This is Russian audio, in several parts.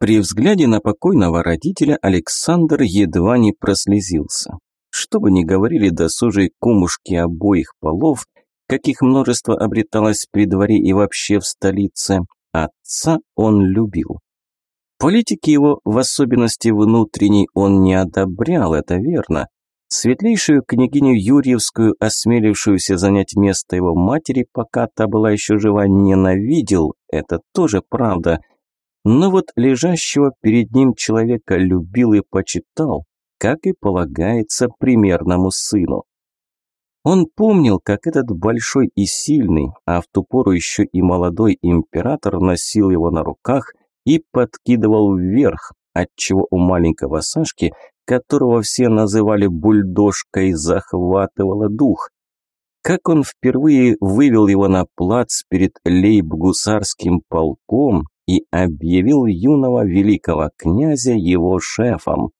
При взгляде на покойного родителя Александр едва не прослезился. Что бы ни говорили досужие кумушки обоих полов, каких множество обреталось при дворе и вообще в столице, отца он любил. Политики его, в особенности внутренней, он не одобрял, это верно. Светлейшую княгиню Юрьевскую, осмелившуюся занять место его матери, пока та была еще жива, ненавидел, это тоже правда – но вот лежащего перед ним человека любил и почитал, как и полагается примерному сыну. Он помнил, как этот большой и сильный, а в ту пору еще и молодой император носил его на руках и подкидывал вверх, отчего у маленького Сашки, которого все называли бульдожкой, захватывало дух. Как он впервые вывел его на плац перед лейб-гусарским полком, и объявил юного великого князя его шефом.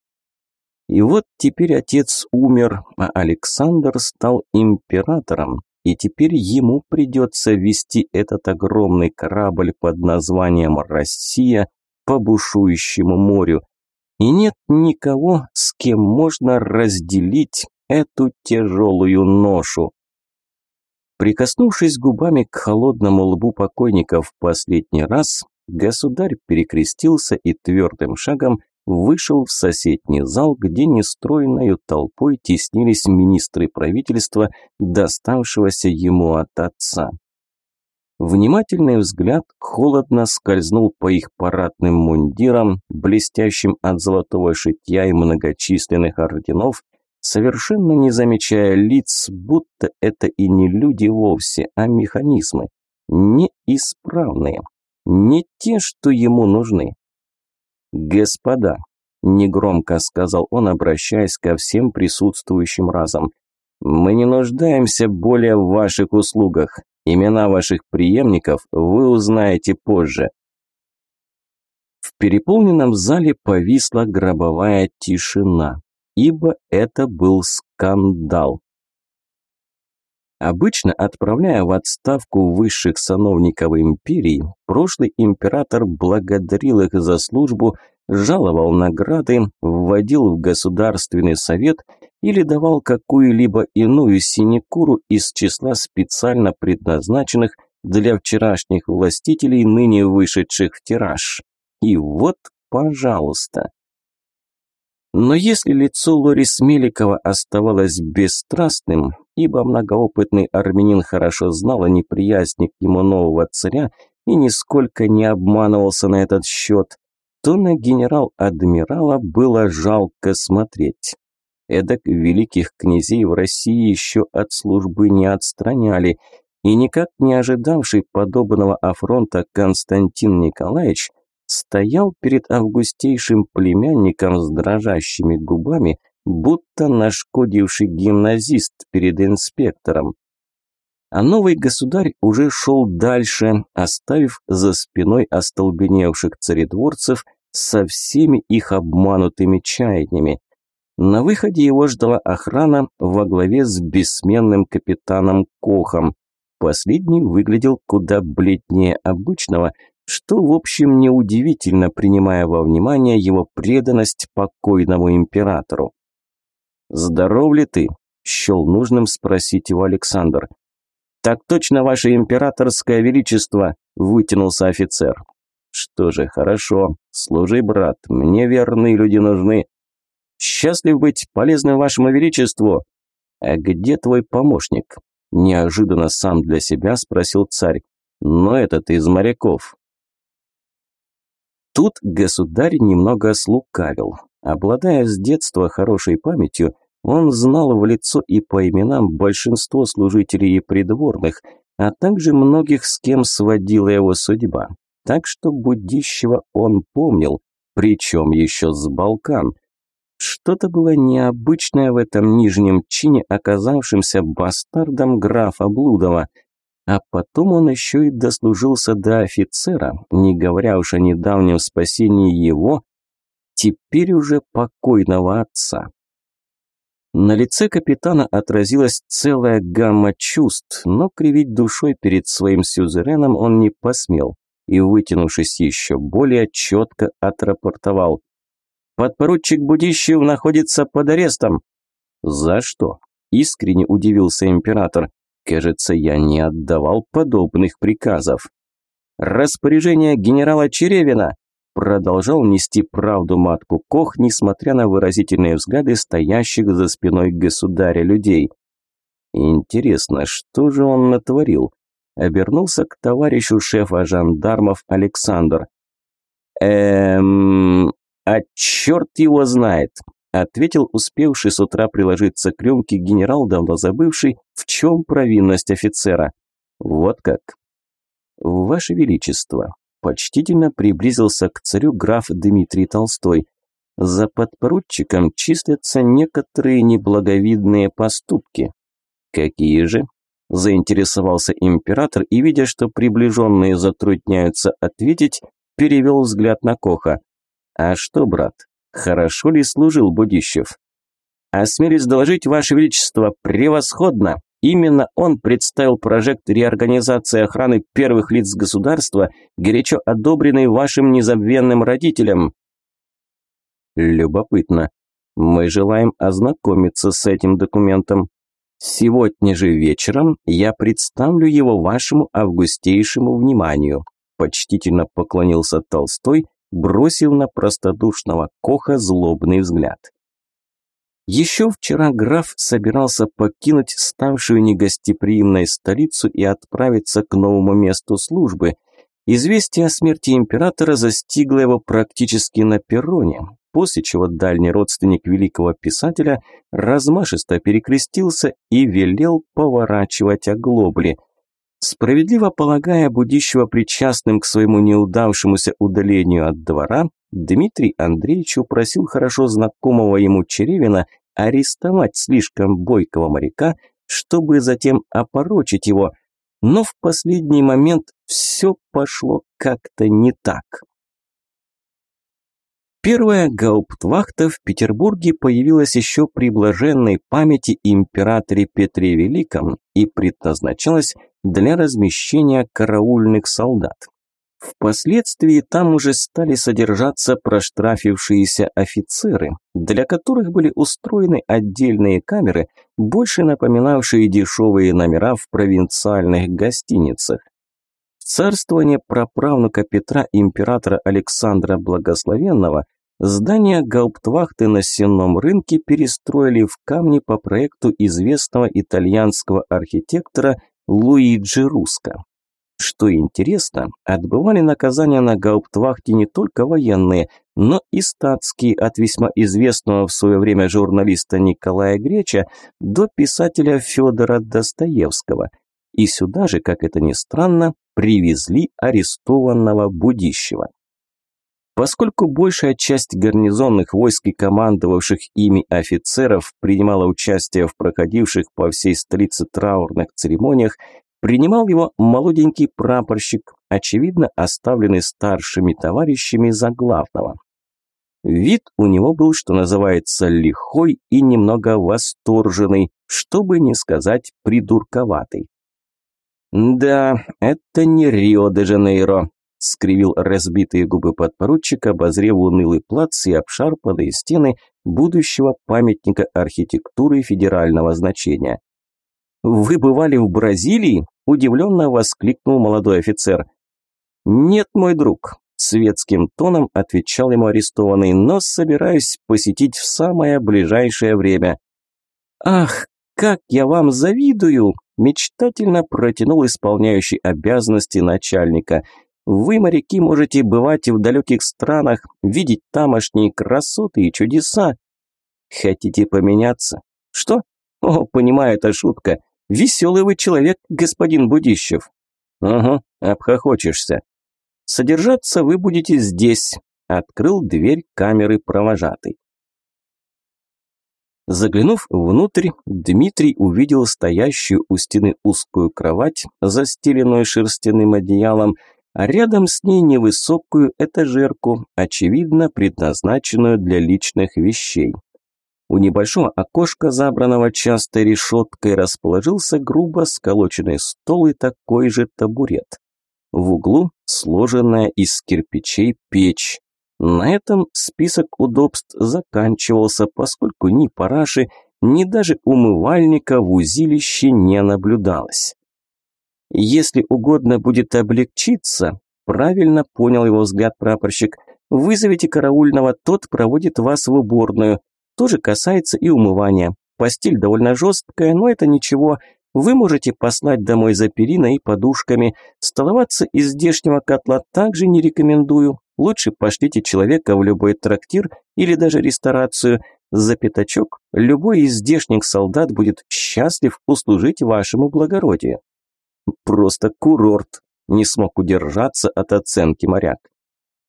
И вот теперь отец умер, а Александр стал императором, и теперь ему придется вести этот огромный корабль под названием «Россия» по бушующему морю. И нет никого, с кем можно разделить эту тяжелую ношу. Прикоснувшись губами к холодному лбу покойника в последний раз, Государь перекрестился и твердым шагом вышел в соседний зал, где нестройною толпой теснились министры правительства, доставшегося ему от отца. Внимательный взгляд холодно скользнул по их парадным мундирам, блестящим от золотого шитья и многочисленных орденов, совершенно не замечая лиц, будто это и не люди вовсе, а механизмы, неисправные, не те, что ему нужны. «Господа», – негромко сказал он, обращаясь ко всем присутствующим разом, – «мы не нуждаемся более в ваших услугах. Имена ваших преемников вы узнаете позже». В переполненном зале повисла гробовая тишина, ибо это был скандал. Обычно, отправляя в отставку высших сановников империи, прошлый император благодарил их за службу, жаловал награды, вводил в государственный совет или давал какую-либо иную синекуру из числа специально предназначенных для вчерашних властителей, ныне вышедших в тираж. И вот, пожалуйста. Но если лицо Лорис Меликова оставалось бесстрастным, ибо многоопытный армянин хорошо знал о неприязни к ему нового царя и нисколько не обманывался на этот счет, то на генерал-адмирала было жалко смотреть. Эдак великих князей в России еще от службы не отстраняли, и никак не ожидавший подобного афронта Константин Николаевич стоял перед августейшим племянником с дрожащими губами, будто нашкодивший гимназист перед инспектором. А новый государь уже шел дальше, оставив за спиной остолбеневших царедворцев со всеми их обманутыми чаяниями. На выходе его ждала охрана во главе с бессменным капитаном Кохом. Последний выглядел куда бледнее обычного – что, в общем, неудивительно, принимая во внимание его преданность покойному императору. «Здоров ли ты?» – счел нужным спросить его Александр. «Так точно, ваше императорское величество!» – вытянулся офицер. «Что же, хорошо. Служи, брат, мне верные люди нужны. Счастлив быть полезным вашему величеству. А где твой помощник?» Неожиданно сам для себя спросил царь. «Но этот из моряков. Тут государь немного слукавил. Обладая с детства хорошей памятью, он знал в лицо и по именам большинство служителей и придворных, а также многих, с кем сводила его судьба. Так что Будищева он помнил, причем еще с Балкан. Что-то было необычное в этом нижнем чине, оказавшемся бастардом графа Блудова – а потом он еще и дослужился до офицера, не говоря уж о недавнем спасении его, теперь уже покойного отца. На лице капитана отразилась целая гамма чувств, но кривить душой перед своим сюзереном он не посмел. и, вытянувшись еще более, четко отрапортовал. «Подпоручик Будищев находится под арестом». «За что?» – искренне удивился император. «Кажется, я не отдавал подобных приказов». «Распоряжение генерала Черевина!» Продолжал нести правду матку Кох, несмотря на выразительные взгляды стоящих за спиной государя людей. Интересно, что же он натворил? Обернулся к товарищу шефа жандармов Александр. Эм... А черт его знает, ответил успевший с утра приложиться к рюмке генерал, давно забывший, в чем провинность офицера. Вот как. Ваше Величество, почтительно приблизился к царю граф Дмитрий Толстой. За подпоручиком числятся некоторые неблаговидные поступки. Какие же? Заинтересовался император и, видя, что приближенные затрудняются ответить, перевел взгляд на Коха. «А что, брат, хорошо ли служил Будищев?» «Осмелюсь доложить, Ваше Величество, превосходно!» Именно он представил прожект реорганизации охраны первых лиц государства, горячо одобренный вашим незабвенным родителям. Любопытно. Мы желаем ознакомиться с этим документом. Сегодня же вечером я представлю его вашему августейшему вниманию. Почтительно поклонился Толстой, бросив на простодушного Коха злобный взгляд. Еще вчера граф собирался покинуть ставшую негостеприимной столицу и отправиться к новому месту службы. Известие о смерти императора застигло его практически на перроне, после чего дальний родственник великого писателя размашисто перекрестился и велел поворачивать оглобли. Справедливо полагая будущего причастным к своему неудавшемуся удалению от двора, Дмитрий Андреевич упросил хорошо знакомого ему Черевина арестовать слишком бойкого моряка, чтобы затем опорочить его, но в последний момент все пошло как-то не так. Первая гауптвахта в Петербурге появилась еще при блаженной памяти императоре Петре Великом и предназначалась для размещения караульных солдат. Впоследствии там уже стали содержаться проштрафившиеся офицеры, для которых были устроены отдельные камеры, больше напоминавшие дешевые номера в провинциальных гостиницах. В царствование праправнука Петра императора Александра Благословенного здание гауптвахты на сенном рынке перестроили в камни по проекту известного итальянского архитектора Луиджи Руско. Что интересно, отбывали наказания на гауптвахте не только военные, но и статские от весьма известного в свое время журналиста Николая Греча до писателя Федора Достоевского. И сюда же, как это ни странно, привезли арестованного Будищева. Поскольку большая часть гарнизонных войск и командовавших ими офицеров принимала участие в проходивших по всей столице траурных церемониях, Принимал его молоденький прапорщик, очевидно оставленный старшими товарищами за главного. Вид у него был, что называется, лихой и немного восторженный, чтобы не сказать придурковатый. «Да, это не Рио-де-Жанейро», – скривил разбитые губы подпоручик, обозрев унылый плац и обшарпанные стены будущего памятника архитектуры федерального значения. «Вы бывали в Бразилии?» – удивленно воскликнул молодой офицер. «Нет, мой друг», – светским тоном отвечал ему арестованный, «но собираюсь посетить в самое ближайшее время». «Ах, как я вам завидую!» – мечтательно протянул исполняющий обязанности начальника. «Вы, моряки, можете бывать в далеких странах, видеть тамошние красоты и чудеса. Хотите поменяться? Что? О, понимаю, это шутка. Веселый вы человек, господин Будищев. Ага, обхохочешься. Содержаться вы будете здесь. Открыл дверь камеры провожатый. Заглянув внутрь, Дмитрий увидел стоящую у стены узкую кровать, застеленную шерстяным одеялом, а рядом с ней невысокую этажерку, очевидно предназначенную для личных вещей. У небольшого окошка, забранного частой решеткой, расположился грубо сколоченный стол и такой же табурет. В углу сложенная из кирпичей печь. На этом список удобств заканчивался, поскольку ни параши, ни даже умывальника в узилище не наблюдалось. Если угодно будет облегчиться, правильно понял его взгляд прапорщик, вызовите караульного, тот проводит вас в уборную. Тоже касается и умывания. Постель довольно жесткая, но это ничего. Вы можете послать домой за периной и подушками. Столоваться из здешнего котла также не рекомендую. Лучше пошлите человека в любой трактир или даже ресторацию. За пятачок любой из здешних солдат будет счастлив услужить вашему благородию. Просто курорт. Не смог удержаться от оценки моряк.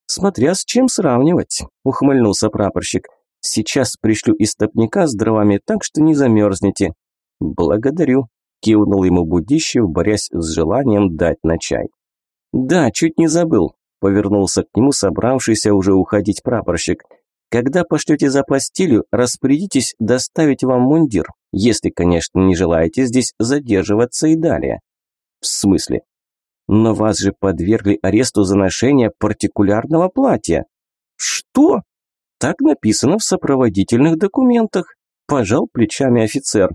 Смотря с чем сравнивать, ухмыльнулся прапорщик. Сейчас пришлю истопника с дровами, так что не замерзнете. Благодарю, кивнул ему Будищев, борясь с желанием дать на чай. Да, чуть не забыл, повернулся к нему собравшийся уже уходить прапорщик. Когда пошлете за постелью, распорядитесь доставить вам мундир, если, конечно, не желаете здесь задерживаться и далее. В смысле? Но вас же подвергли аресту за ношение партикулярного платья. Что? Так написано в сопроводительных документах. Пожал плечами офицер.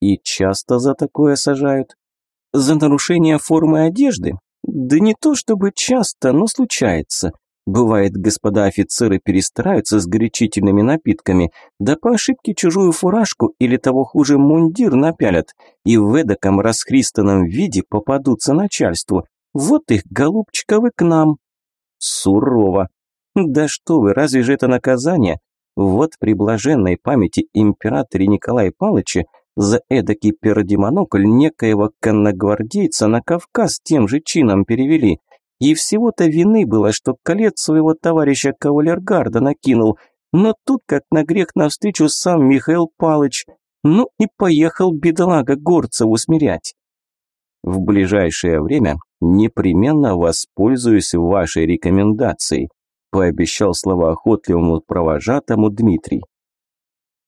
И часто за такое сажают? За нарушение формы одежды? Да не то чтобы часто, но случается. Бывает, господа офицеры перестараются с горячительными напитками, да по ошибке чужую фуражку или того хуже мундир напялят, и в эдаком расхристанном виде попадутся начальству. Вот их, голубчиковы, к нам. Сурово. Да что вы, разве же это наказание? Вот при блаженной памяти императора Николая Павловича за эдакий пердемонокль некоего конногвардейца на Кавказ тем же чином перевели – и всего-то вины было, что колец своего товарища кавалергарда накинул, но тут как на грех навстречу сам Михаил Палыч. Ну и поехал бедолага горца усмирять. В ближайшее время непременно воспользуюсь вашей рекомендацией, пообещал словоохотливому провожатому Дмитрий.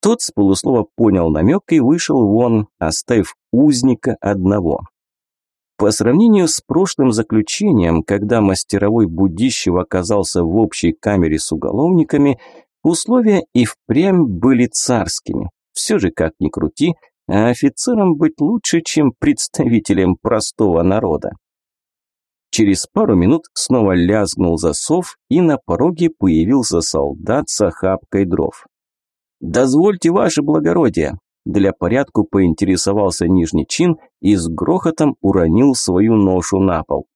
Тот с полуслова понял намек и вышел вон, оставив узника одного. По сравнению с прошлым заключением, когда мастеровой Будищев оказался в общей камере с уголовниками, условия и впрямь были царскими. Все же, как ни крути, а офицерам быть лучше, чем представителем простого народа. Через пару минут снова лязгнул засов, и на пороге появился солдат с охапкой дров. «Дозвольте, ваше благородие!» Для порядку поинтересовался нижний чин и с грохотом уронил свою ношу на пол.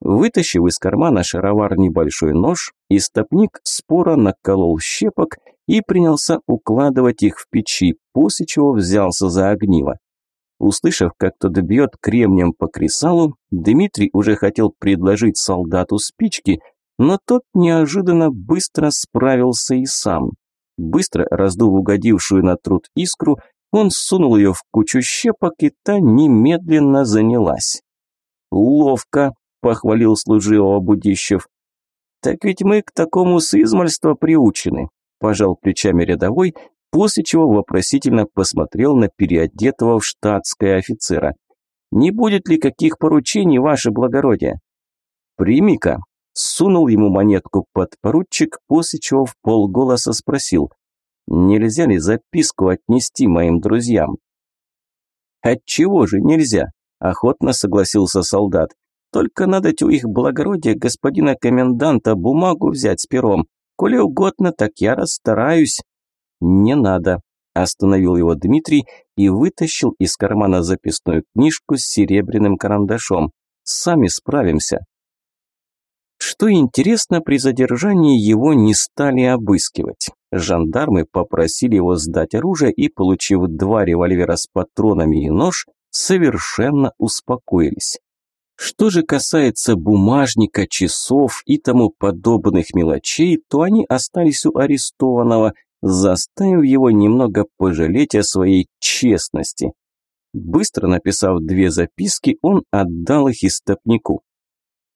Вытащив из кармана шаровар небольшой нож, истопник спора наколол щепок и принялся укладывать их в печи, после чего взялся за огниво. Услышав, как кто-то бьет кремнем по кресалу, Дмитрий уже хотел предложить солдату спички, но тот неожиданно быстро справился и сам. Быстро раздув угодившую на труд искру, он сунул ее в кучу щепок, и та немедленно занялась. «Ловко», – похвалил служивого Будищев. «Так ведь мы к такому с измальства приучены», – пожал плечами рядовой, после чего вопросительно посмотрел на переодетого в штатское офицера. «Не будет ли каких поручений, ваше благородие?» «Прими-ка», сунул ему монетку под поручик, после чего в полголоса спросил, «Нельзя ли записку отнести моим друзьям?» «Отчего же нельзя?» – охотно согласился солдат. «Только надо у их благородия господина коменданта бумагу взять с пером. Коли угодно, так я расстараюсь». «Не надо», – остановил его Дмитрий и вытащил из кармана записную книжку с серебряным карандашом. «Сами справимся». Что интересно, при задержании его не стали обыскивать. Жандармы попросили его сдать оружие и, получив два револьвера с патронами и нож, совершенно успокоились. Что же касается бумажника, часов и тому подобных мелочей, то они остались у арестованного, заставив его немного пожалеть о своей честности. Быстро написав две записки, он отдал их истопнику.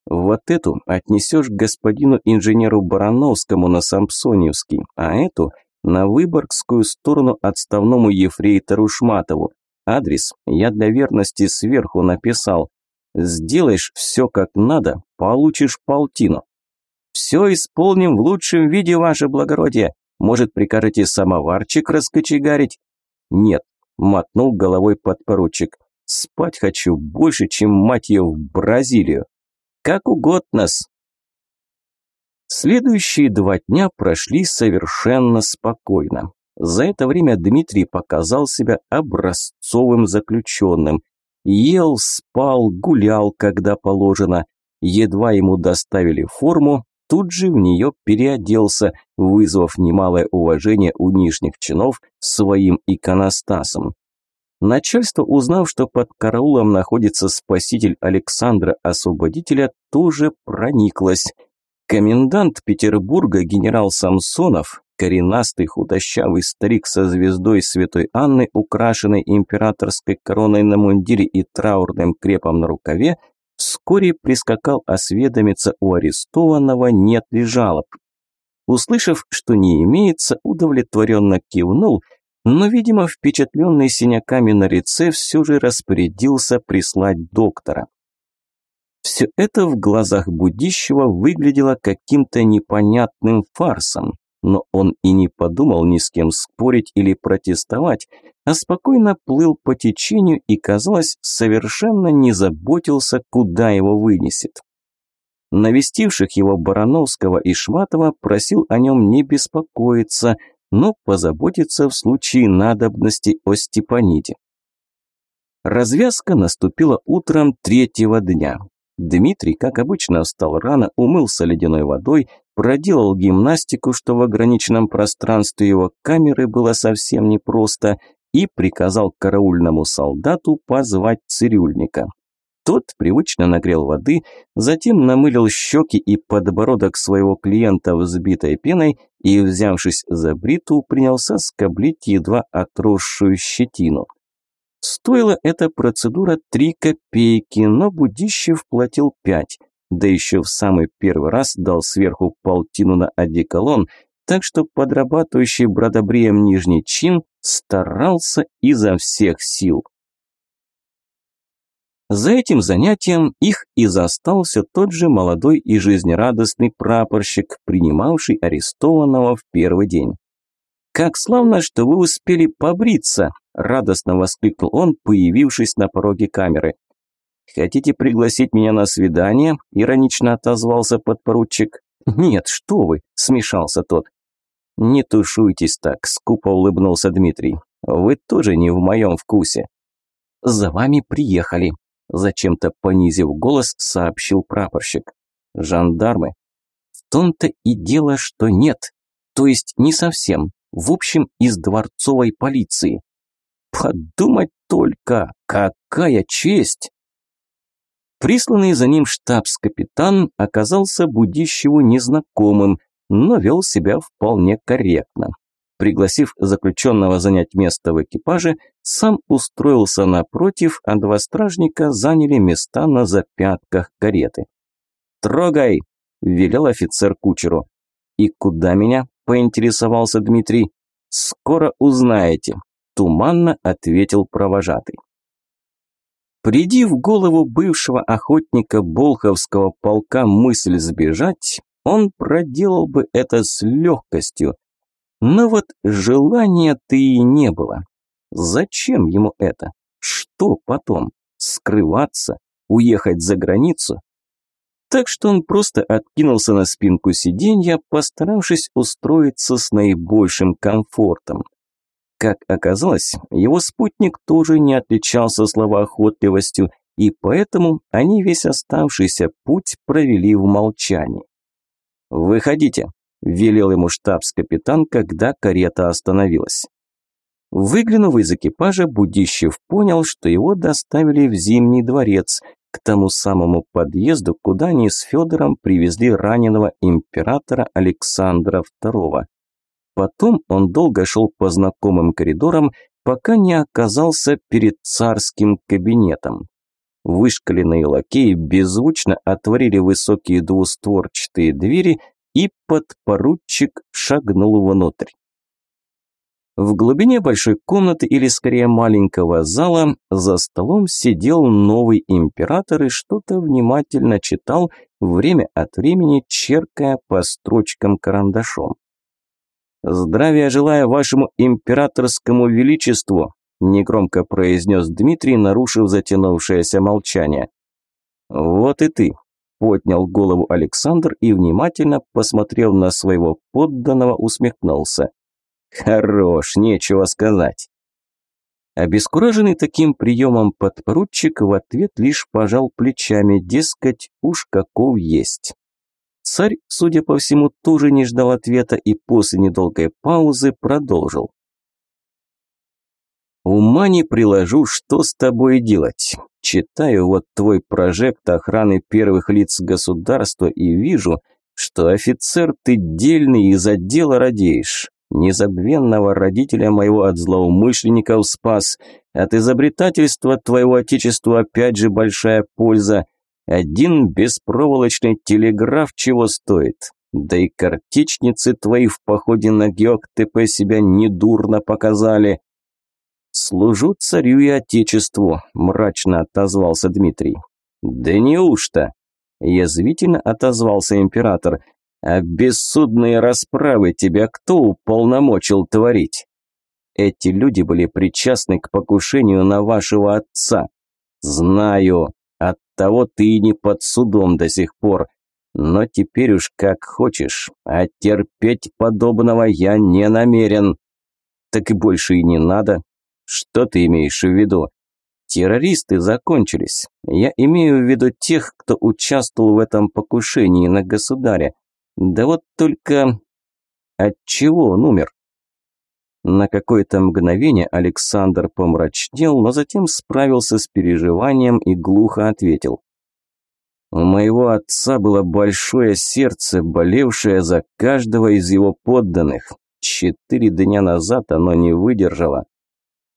Вот эту отнесешь господину инженеру Барановскому на Самсоневский, а эту на Выборгскую сторону отставному ефрейтору Шматову. Адрес я для верности сверху написал. Сделаешь все как надо, получишь полтину. Все исполним в лучшем виде, ваше благородие. Может, прикажете самоварчик раскочегарить? Нет, мотнул головой подпоручик. Спать хочу больше, чем мать ее в Бразилию. Как угодно-с. Следующие два дня прошли совершенно спокойно. За это время Дмитрий показал себя образцовым заключенным. Ел, спал, гулял, когда положено. Едва ему доставили форму, тут же в нее переоделся, вызвав немалое уважение у нижних чинов своим иконостасом. Начальство, узнав, что под караулом находится спаситель Александра Освободителя, тоже прониклось. Комендант Петербурга генерал Самсонов, коренастый худощавый старик со звездой Святой Анны, украшенной императорской короной на мундире и траурным крепом на рукаве, вскоре прискакал осведомиться у арестованного, нет ли жалоб. Услышав, что не имеется, удовлетворенно кивнул, но, видимо, впечатленный синяками на лице все же распорядился прислать доктора. Все это в глазах будущего выглядело каким-то непонятным фарсом, но он и не подумал ни с кем спорить или протестовать, а спокойно плыл по течению и, казалось, совершенно не заботился, куда его вынесет. Навестивших его Барановского и Шматова просил о нем не беспокоиться, но позаботиться в случае надобности о Степаниде. Развязка наступила утром третьего дня. Дмитрий, как обычно, встал рано, умылся ледяной водой, проделал гимнастику, что в ограниченном пространстве его камеры было совсем непросто, и приказал караульному солдату позвать цирюльника. Тот привычно нагрел воды, затем намылил щеки и подбородок своего клиента взбитой пеной и, взявшись за бриту, принялся скоблить едва отросшую щетину. Стоила эта процедура три копейки, но Будищев платил пять, да еще в самый первый раз дал сверху полтину на одеколон, так что подрабатывающий бродобреем нижний чин старался изо всех сил. За этим занятием их и застался тот же молодой и жизнерадостный прапорщик, принимавший арестованного в первый день. «Как славно, что вы успели побриться!» – радостно воскликнул он, появившись на пороге камеры. «Хотите пригласить меня на свидание?» – иронично отозвался подпоручик. «Нет, что вы!» – смешался тот. «Не тушуйтесь так», – скупо улыбнулся Дмитрий. «Вы тоже не в моем вкусе». «За вами приехали», – зачем-то понизив голос, сообщил прапорщик. «Жандармы?» «В том-то и дело, что нет. То есть не совсем в общем, из дворцовой полиции. Подумать только, какая честь! Присланный за ним штабс-капитан оказался Будищеву незнакомым, но вел себя вполне корректно. Пригласив заключенного занять место в экипаже, сам устроился напротив, а два стражника заняли места на запятках кареты. «Трогай!» – велел офицер кучеру. «И куда меня?» – поинтересовался Дмитрий. «Скоро узнаете», – туманно ответил провожатый. Приди в голову бывшего охотника Болховского полка мысль сбежать, он проделал бы это с легкостью. Но вот желания-то и не было. Зачем ему это? Что потом? Скрываться? Уехать за границу? Так что он просто откинулся на спинку сиденья, постаравшись устроиться с наибольшим комфортом. Как оказалось, его спутник тоже не отличался словоохотливостью, и поэтому они весь оставшийся путь провели в молчании. «Выходите», – велел ему штабс-капитан, когда карета остановилась. Выглянув из экипажа, Будищев понял, что его доставили в Зимний дворец, к тому самому подъезду, куда они с Федором привезли раненого императора Александра II. Потом он долго шел по знакомым коридорам, пока не оказался перед царским кабинетом. Вышкаленные лакеи беззвучно отворили высокие двустворчатые двери, и подпоручик шагнул внутрь. В глубине большой комнаты, или скорее маленького зала, за столом сидел новый император и что-то внимательно читал, время от времени черкая по строчкам карандашом. «Здравия желаю вашему императорскому величеству», негромко произнес Дмитрий, нарушив затянувшееся молчание. «Вот и ты», – поднял голову Александр и, внимательно посмотрев на своего подданного, усмехнулся. «Хорош, нечего сказать». Обескураженный таким приемом подпоручик в ответ лишь пожал плечами, дескать, уж каков есть. Царь, судя по всему, тоже не ждал ответа и после недолгой паузы продолжил. Ума не приложу, что с тобой делать. Читаю вот твой прожект охраны первых лиц государства и вижу, что офицер ты дельный и за дело радеешь. Незабвенного родителя моего от злоумышленников спас. От изобретательства твоего отечества опять же большая польза. Один беспроволочный телеграф чего стоит. Да и картечницы твои в походе на Геоктепе себя недурно показали. «Служу царю и отечеству», – мрачно отозвался Дмитрий. «Да неужто?» – язвительно отозвался император. «А бессудные расправы тебя кто уполномочил творить?» «Эти люди были причастны к покушению на вашего отца». «Знаю, оттого ты и не под судом до сих пор. Но теперь уж как хочешь, а терпеть подобного я не намерен». «Так и больше и не надо», что ты имеешь в виду? Террористы закончились. Я имею в виду тех, кто участвовал в этом покушении на государя. Да вот только... От чего он умер? На какое-то мгновение Александр помрачнел, но затем справился с переживанием и глухо ответил. У моего отца было большое сердце, болевшее за каждого из его подданных. Четыре дня назад оно не выдержало.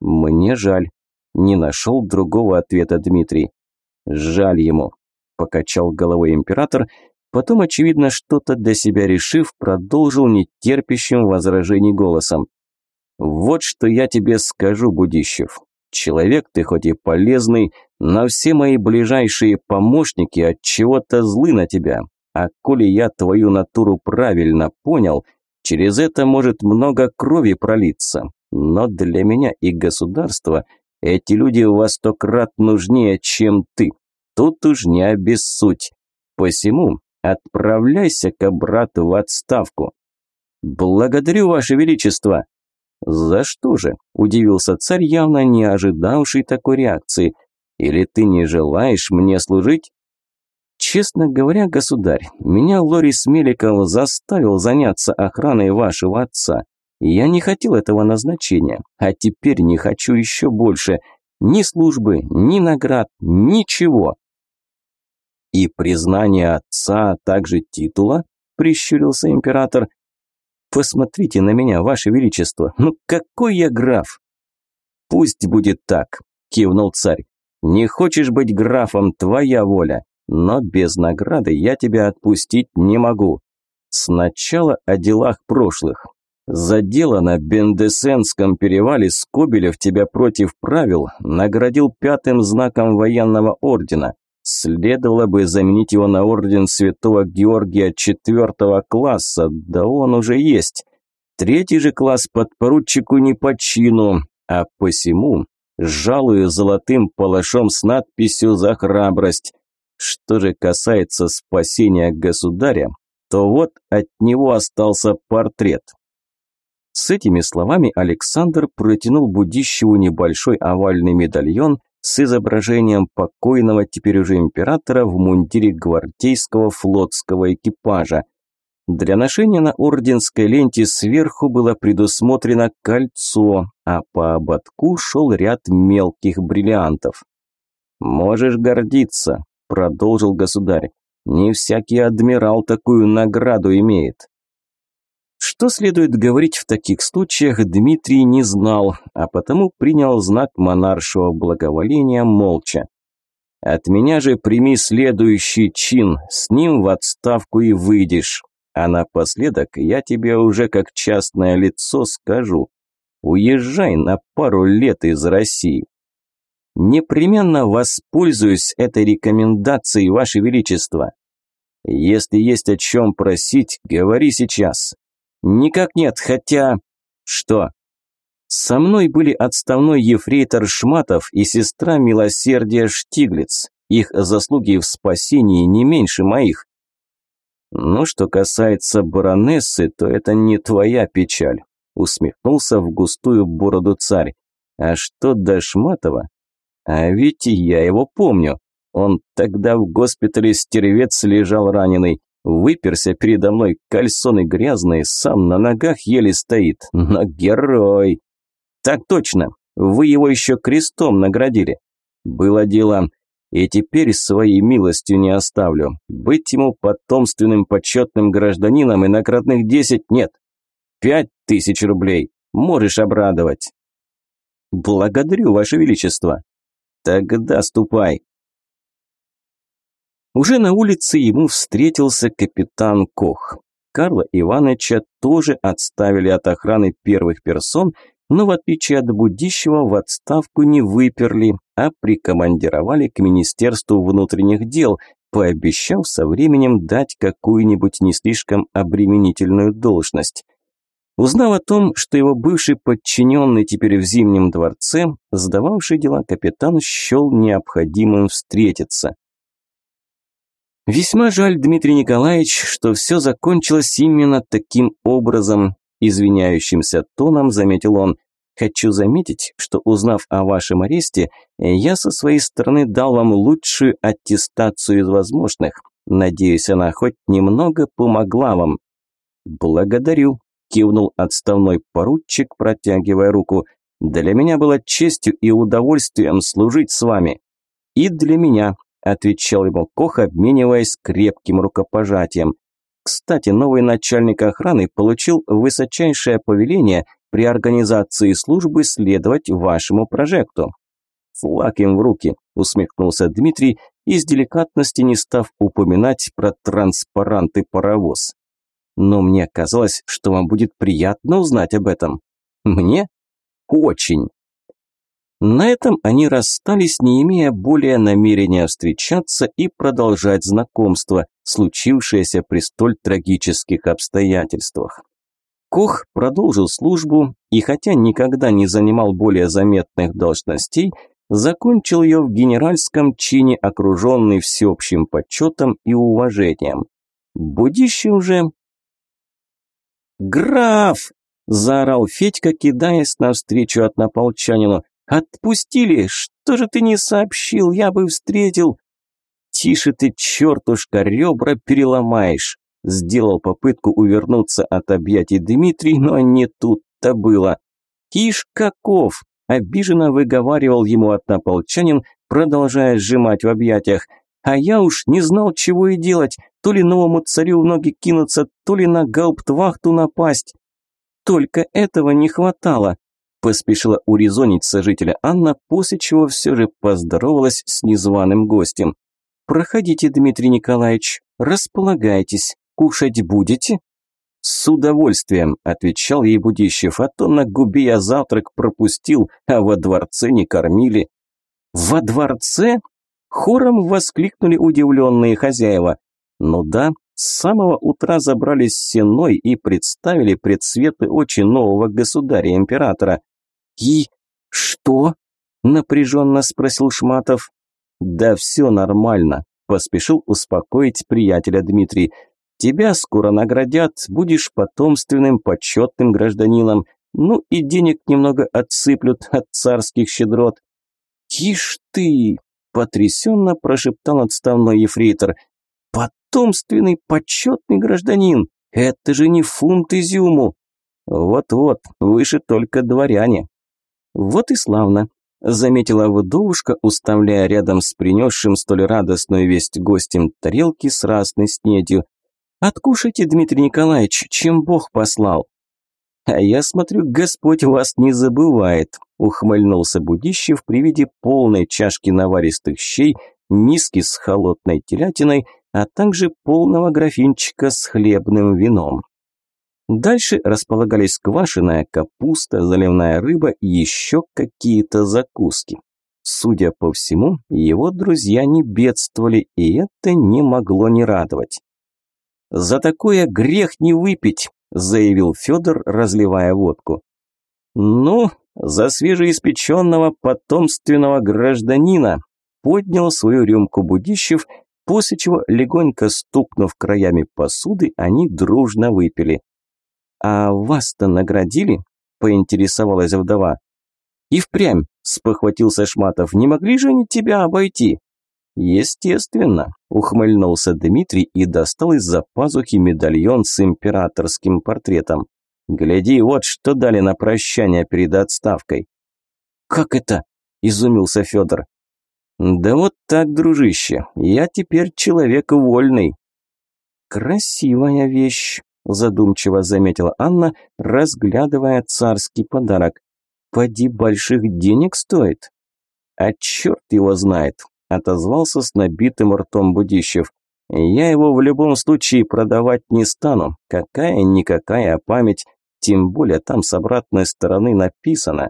«Мне жаль». Не нашел другого ответа Дмитрий. «Жаль ему», – покачал головой император, потом, очевидно, что-то для себя решив, продолжил нетерпящим возражений голосом. «Вот что я тебе скажу, Будищев. Человек ты хоть и полезный, но все мои ближайшие помощники от чего-то злы на тебя. А коли я твою натуру правильно понял, через это может много крови пролиться. Но для меня и государства эти люди во сто крат нужнее, чем ты. Тут уж не обессудь. Посему отправляйся к брату в отставку. Благодарю, Ваше Величество. За что же? Удивился царь, явно не ожидавший такой реакции. Или ты не желаешь мне служить? Честно говоря, государь, меня Лорис Меликов заставил заняться охраной вашего отца. Я не хотел этого назначения, а теперь не хочу еще больше. Ни службы, ни наград, ничего. И признание отца, а также титула, прищурился император. Посмотрите на меня, ваше величество, ну какой я граф? Пусть будет так, кивнул царь. Не хочешь быть графом, твоя воля, но без награды я тебя отпустить не могу. Сначала о делах прошлых. За дело на Бендесенском перевале Скобелев тебя против правил наградил пятым знаком военного ордена. Следовало бы заменить его на орден святого Георгия четвертого класса, да он уже есть. Третий же класс подпоручику не по чину, а посему жалую золотым палашом с надписью «За храбрость». Что же касается спасения государя, то вот от него остался портрет. С этими словами Александр протянул Будищеву небольшой овальный медальон с изображением покойного теперь уже императора в мундире гвардейского флотского экипажа. Для ношения на орденской ленте сверху было предусмотрено кольцо, а по ободку шел ряд мелких бриллиантов. «Можешь гордиться», – продолжил государь. «Не всякий адмирал такую награду имеет. Что следует говорить в таких случаях, Дмитрий не знал, а потому принял знак монаршего благоволения молча. «От меня же прими следующий чин, с ним в отставку и выйдешь. А напоследок я тебе уже как частное лицо скажу. Уезжай на пару лет из России. Непременно воспользуюсь этой рекомендацией, Ваше Величество. Если есть о чем просить, говори сейчас. Никак нет, хотя... Что? Со мной были отставной ефрейтор Шматов и сестра милосердия Штиглиц. Их заслуги в спасении не меньше моих. Ну, что касается баронессы, то это не твоя печаль, усмехнулся в густую бороду царь. А что до Шматова? А ведь я его помню. Он тогда в госпитале стервец лежал раненый. Выперся передо мной, кальсоны грязные, сам на ногах еле стоит. Но герой! Так точно, вы его еще крестом наградили. Было дело. И теперь своей милостью не оставлю. Быть ему потомственным почетным гражданином и наградных десять нет. Пять тысяч рублей. Можешь обрадовать. Благодарю, Ваше Величество. Тогда ступай. Уже на улице ему встретился капитан Кох. Карла Ивановича тоже отставили от охраны первых персон, но в отличие от будущего в отставку не выперли, а прикомандировали к Министерству внутренних дел, пообещав со временем дать какую-нибудь не слишком обременительную должность. Узнав о том, что его бывший подчиненный теперь в Зимнем дворце, сдававший дела капитан счел необходимым встретиться. Весьма жаль, Дмитрий Николаевич, что все закончилось именно таким образом, извиняющимся тоном заметил он. Хочу заметить, что узнав о вашем аресте, я со своей стороны дал вам лучшую аттестацию из возможных. Надеюсь, она хоть немного помогла вам. Благодарю, кивнул отставной поручик, протягивая руку. Для меня было честью и удовольствием служить с вами. И для меня, отвечал ему Кох, обмениваясь крепким рукопожатием. Кстати, новый начальник охраны получил высочайшее повеление при организации службы следовать вашему прожекту. Флаг им в руки, усмехнулся Дмитрий, из деликатности не став упоминать про транспаранты паровоз. Но мне казалось, что вам будет приятно узнать об этом. Мне? Очень. На этом они расстались, не имея более намерения встречаться и продолжать знакомство, случившееся при столь трагических обстоятельствах. Кох продолжил службу и, хотя никогда не занимал более заметных должностей, закончил ее в генеральском чине, окруженный всеобщим почетом и уважением. Будище уже... «Граф!» – заорал Федька, кидаясь навстречу от наполчанину. «Отпустили! Что же ты не сообщил? Я бы встретил!» «Тише ты, чертушка, ребра переломаешь!» Сделал попытку увернуться от объятий Дмитрий, но не тут-то было. «Киш каков!» – обиженно выговаривал ему однополчанин, продолжая сжимать в объятиях. «А я уж не знал, чего и делать, то ли новому царю в ноги кинуться, то ли на гауптвахту напасть. Только этого не хватало поспешила урезонить сожителя Анна, после чего все же поздоровалась с незваным гостем. «Проходите, Дмитрий Николаевич, располагайтесь, кушать будете?» «С удовольствием», – отвечал ей Будищев, «а то на губе я завтрак пропустил, а во дворце не кормили». «Во дворце?» – хором воскликнули удивленные хозяева. «Ну да, с самого утра забрались сеной и представили пред светлые очи нового государя-императора. «И что?» – напряженно спросил Шматов. «Да все нормально», – поспешил успокоить приятеля Дмитрий. «Тебя скоро наградят, будешь потомственным почетным гражданином, ну и денег немного отсыплют от царских щедрот». «Ишь ты!» – потрясенно прошептал отставной ефрейтор. «Потомственный почетный гражданин! Это же не фунт изюму!» «Вот-вот, выше только дворяне», «Вот и славно», – заметила вдовушка, уставляя рядом с принесшим столь радостную весть гостем тарелки с разной снедью. «Откушайте, Дмитрий Николаевич, чем Бог послал». «А я смотрю, Господь вас не забывает», – ухмыльнулся Будищев при виде полной чашки наваристых щей, миски с холодной телятиной, а также полного графинчика с хлебным вином. Дальше располагались квашеная капуста, заливная рыба и еще какие-то закуски. Судя по всему, его друзья не бедствовали, и это не могло не радовать. «За такое грех не выпить», – заявил Федор, разливая водку. «Ну, за свежеиспеченного потомственного гражданина», – поднял свою рюмку Будищев, после чего, легонько стукнув краями посуды, они дружно выпили. «А вас-то наградили?» – поинтересовалась вдова. «И впрямь», – спохватился Шматов, – «не могли же они тебя обойти?» «Естественно», – ухмыльнулся Дмитрий и достал из-за пазухи медальон с императорским портретом. «Гляди, вот что дали на прощание перед отставкой». «Как это?» – изумился Федор. «Да вот так, дружище, я теперь человек вольный». «Красивая вещь», – задумчиво заметила Анна, разглядывая царский подарок. «Поди больших денег стоит». «А черт его знает», – отозвался с набитым ртом Будищев. «Я его в любом случае продавать не стану. Какая-никакая память, тем более там с обратной стороны написано.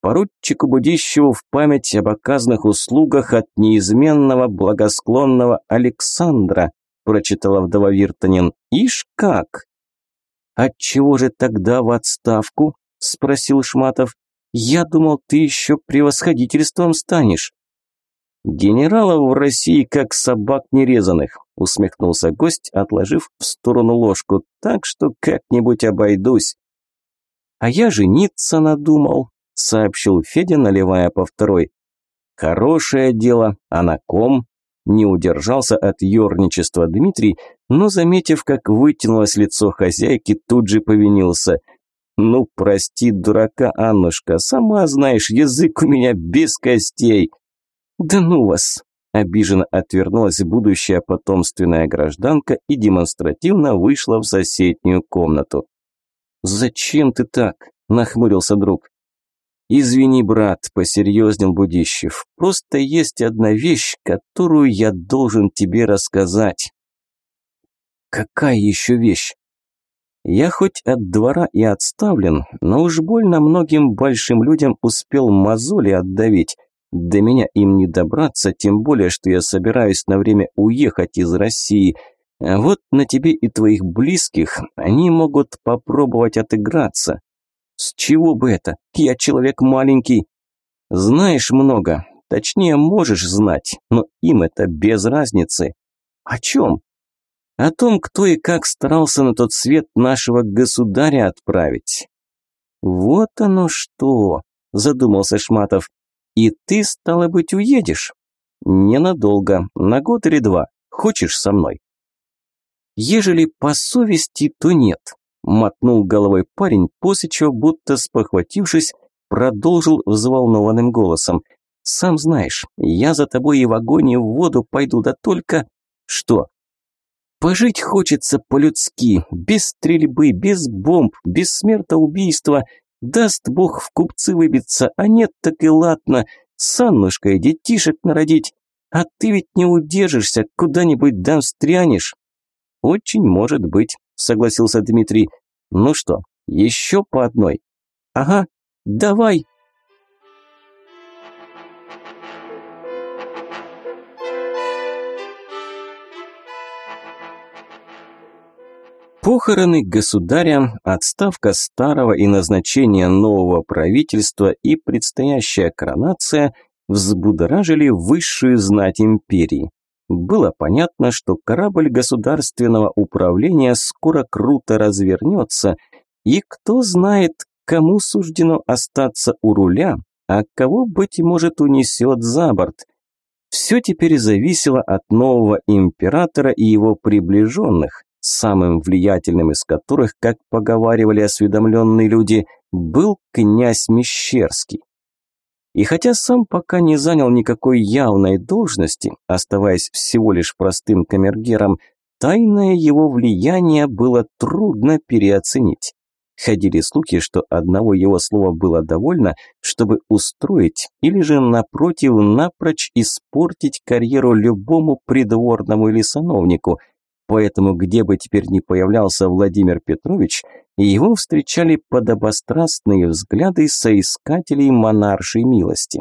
Поручику Будищеву в память об оказанных услугах от неизменного благосклонного Александра, прочитала вдова Виртанин. Ишь как! Отчего же тогда в отставку? спросил Шматов. Я думал, ты еще превосходительством станешь. Генералов в России как собак нерезанных, усмехнулся гость, отложив в сторону ложку, так что как-нибудь обойдусь. А я жениться надумал, сообщил Федя, наливая по второй. Хорошее дело, а на ком? Не удержался от ерничества Дмитрий, но, заметив, как вытянулось лицо хозяйки, тут же повинился. «Ну, прости, дурака, Аннушка, сама знаешь, язык у меня без костей». «Да ну вас!» – обиженно отвернулась будущая потомственная гражданка и демонстративно вышла в соседнюю комнату. «Зачем ты так?» – нахмурился друг. «Извини, брат», – посерьезнел Будищев. «Просто есть одна вещь, которую я должен тебе рассказать». «Какая еще вещь?» «Я хоть от двора и отставлен, но уж больно многим большим людям успел мозоли отдавить. До меня им не добраться, тем более, что я собираюсь на время уехать из России. А вот на тебе и твоих близких они могут попробовать отыграться. С чего бы это? Я человек маленький. Знаешь много, точнее можешь знать, но им это без разницы. О чем? О том, кто и как старался на тот свет нашего государя отправить. Вот оно что, задумался Шматов. И ты, стало быть, уедешь? Ненадолго, на год или два. Хочешь со мной? Ежели по совести, то нет мотнул головой парень, после чего, будто спохватившись, продолжил взволнованным голосом. «Сам знаешь, я за тобой и в огонь, и в воду пойду, да только...» «Что?» «Пожить хочется по-людски, без стрельбы, без бомб, без смертоубийства. Даст Бог в купцы выбиться, а нет, так и ладно. С Аннушкой детишек народить. А ты ведь не удержишься, куда-нибудь да встрянешь». «Очень может быть», согласился Дмитрий. Ну что, еще по одной? Ага, давай. Похороны государя, отставка старого и назначение нового правительства и предстоящая коронация взбудоражили высшую знать империи. Было понятно, что корабль государственного управления скоро круто развернется, и кто знает, кому суждено остаться у руля, а кого, быть может, унесет за борт. Все теперь зависело от нового императора и его приближенных, самым влиятельным из которых, как поговаривали осведомленные люди, был князь Мещерский. И хотя сам пока не занял никакой явной должности, оставаясь всего лишь простым камергером, тайное его влияние было трудно переоценить. Ходили слухи, что одного его слова было довольно, чтобы устроить или же, напротив, напрочь испортить карьеру любому придворному или сановнику. Поэтому где бы теперь ни появлялся Владимир Петрович, его встречали подобострастные взгляды соискателей монаршей милости.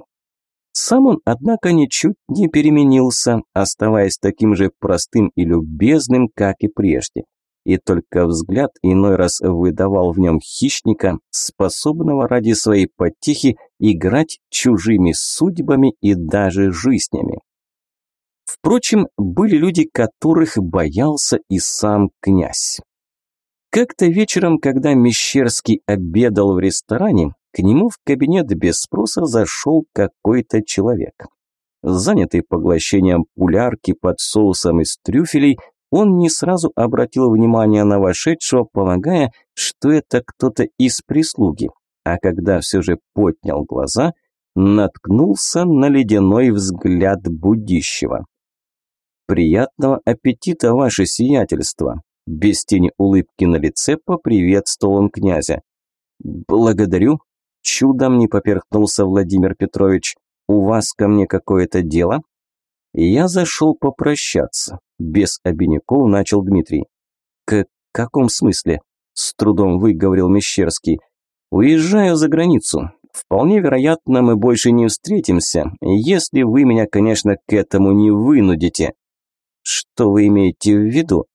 Сам он, однако, ничуть не переменился, оставаясь таким же простым и любезным, как и прежде. И только взгляд иной раз выдавал в нем хищника, способного ради своей потехи играть чужими судьбами и даже жизнями. Впрочем, были люди, которых боялся и сам князь. Как-то вечером, когда Мещерский обедал в ресторане, к нему в кабинет без спроса зашел какой-то человек. Занятый поглощением пулярки под соусом из трюфелей, он не сразу обратил внимание на вошедшего, полагая, что это кто-то из прислуги, а когда все же поднял глаза, наткнулся на ледяной взгляд будущего. «Приятного аппетита, ваше сиятельство!» Без тени улыбки на лице поприветствовал он князя. «Благодарю», Чудом не поперхнулся Владимир Петрович. «У вас ко мне какое-то дело?» Я зашел попрощаться. Без обиняков начал Дмитрий. «К каком смысле?» С трудом выговорил Мещерский. «Уезжаю за границу. Вполне вероятно, мы больше не встретимся, если вы меня, конечно, к этому не вынудите». «Что вы имеете в виду?»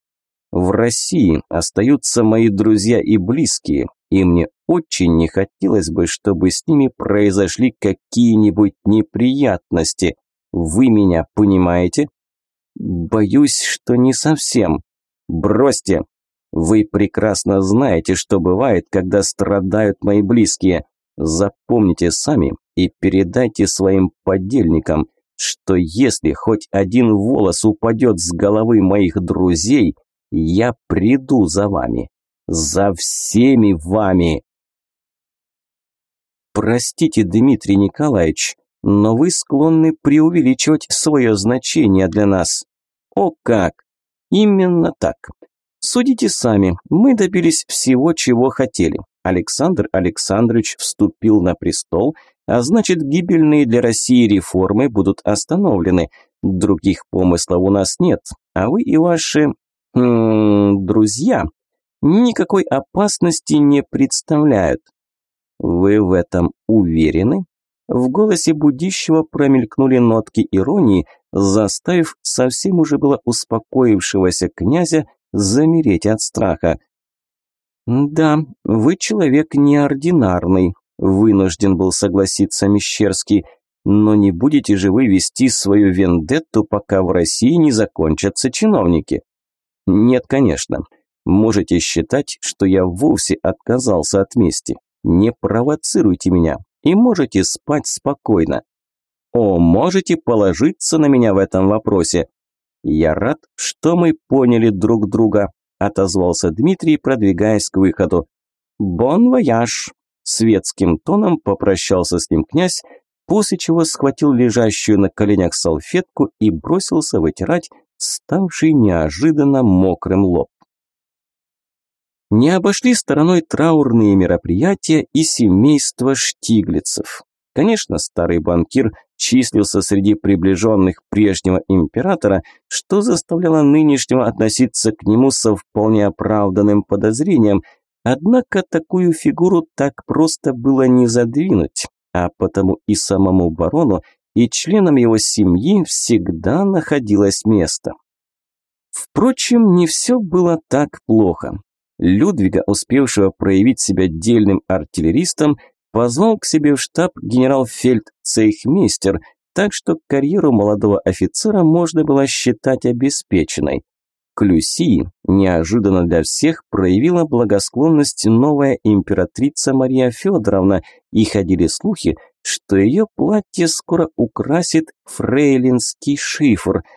«В России остаются мои друзья и близкие, и мне очень не хотелось бы, чтобы с ними произошли какие-нибудь неприятности. Вы меня понимаете? Боюсь, что не совсем. Бросьте. Вы прекрасно знаете, что бывает, когда страдают мои близкие. Запомните сами и передайте своим подельникам, что если хоть один волос упадет с головы моих друзей, я приду за вами. За всеми вами. Простите, Дмитрий Николаевич, но вы склонны преувеличивать свое значение для нас. О как! Именно так. Судите сами, мы добились всего, чего хотели. Александр Александрович вступил на престол, а значит гибельные для России реформы будут остановлены. Других помыслов у нас нет, а вы и ваши... М друзья никакой опасности не представляют. Вы в этом уверены? В голосе будущего промелькнули нотки иронии, заставив совсем уже было успокоившегося князя замереть от страха. «Да, вы человек неординарный», – вынужден был согласиться Мещерский, «но не будете же вы вести свою вендетту, пока в России не закончатся чиновники?» «Нет, конечно. Можете считать, что я вовсе отказался от мести. Не провоцируйте меня и можете спать спокойно. О, можете положиться на меня в этом вопросе. Я рад, что мы поняли друг друга, отозвался Дмитрий, продвигаясь к выходу. Бон вояж! Светским тоном попрощался с ним князь, после чего схватил лежащую на коленях салфетку и бросился вытирать ставший неожиданно мокрым лоб. Не обошли стороной траурные мероприятия и семейство Штиглицев. Конечно, старый банкир числился среди приближенных прежнего императора, что заставляло нынешнего относиться к нему со вполне оправданным подозрением, однако такую фигуру так просто было не задвинуть, а потому и самому барону, и членам его семьи всегда находилось место. Впрочем, не все было так плохо. Людвига, успевшего проявить себя дельным артиллеристом, позвал к себе в штаб генерал-фельд-цейхмейстер, так что карьеру молодого офицера можно было считать обеспеченной. К Люсии неожиданно для всех проявила благосклонность новая императрица Мария Федоровна, и ходили слухи, что ее платье скоро украсит фрейлинский шифр –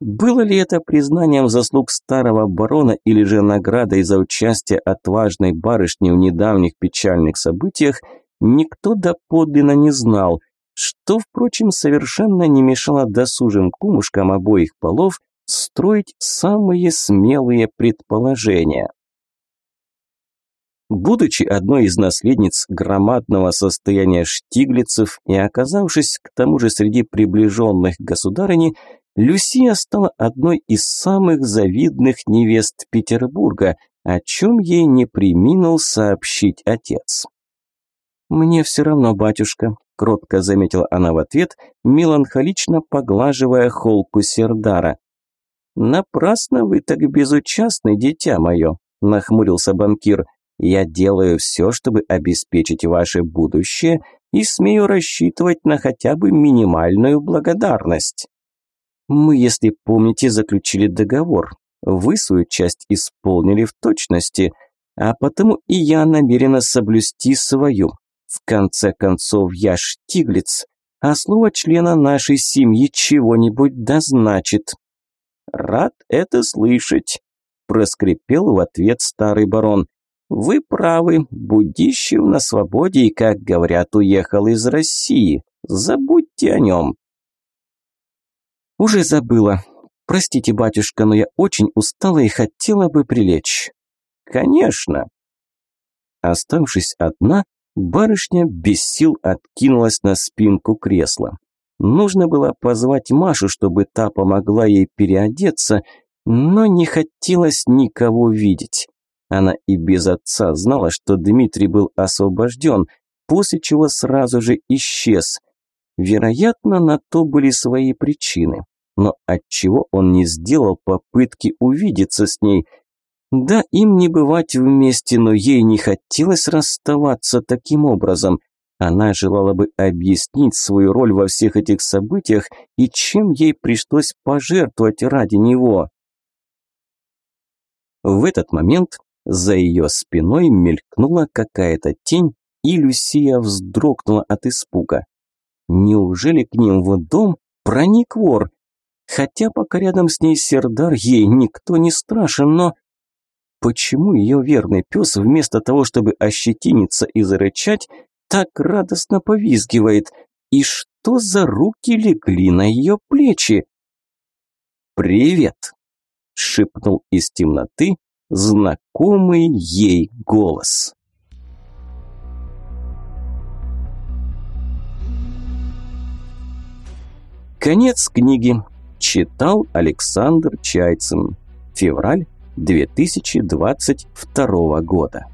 было ли это признанием заслуг старого барона или же наградой за участие отважной барышни в недавних печальных событиях, никто доподлинно не знал, что, впрочем, совершенно не мешало досужим кумушкам обоих полов строить самые смелые предположения. Будучи одной из наследниц громадного состояния штиглицев и оказавшись к тому же среди приближенных государыни, Люсия стала одной из самых завидных невест Петербурга, о чем ей не приминул сообщить отец. «Мне все равно, батюшка», – кротко заметила она в ответ, меланхолично поглаживая холку Сердара. «Напрасно вы так безучастны, дитя мое», – нахмурился банкир. «Я делаю все, чтобы обеспечить ваше будущее и смею рассчитывать на хотя бы минимальную благодарность». «Мы, если помните, заключили договор. Вы свою часть исполнили в точности, а потому и я намерена соблюсти свою. В конце концов, я Штиглиц, а слово члена нашей семьи чего-нибудь дозначит». «Рад это слышать», – проскрипел в ответ старый барон. «Вы правы, Будищев на свободе и, как говорят, уехал из России. Забудьте о нем». «Уже забыла. Простите, батюшка, но я очень устала и хотела бы прилечь». «Конечно». Оставшись одна, барышня без сил откинулась на спинку кресла. Нужно было позвать Машу, чтобы та помогла ей переодеться, но не хотелось никого видеть. Она и без отца знала, что Дмитрий был освобожден, после чего сразу же исчез. Вероятно, на то были свои причины. Но отчего он не сделал попытки увидеться с ней? Да, им не бывать вместе, но ей не хотелось расставаться таким образом. Она желала бы объяснить свою роль во всех этих событиях и чем ей пришлось пожертвовать ради него. В этот момент за ее спиной мелькнула какая-то тень, и Люсия вздрогнула от испуга. Неужели к ним в дом проник вор? Хотя пока рядом с ней Сердар, ей никто не страшен, но... Почему ее верный пес вместо того, чтобы ощетиниться и зарычать, так радостно повизгивает. И что за руки легли на ее плечи? «Привет!» – шепнул из темноты знакомый ей голос. Конец книги. Читал Александр Чайцин. Февраль 2022 года.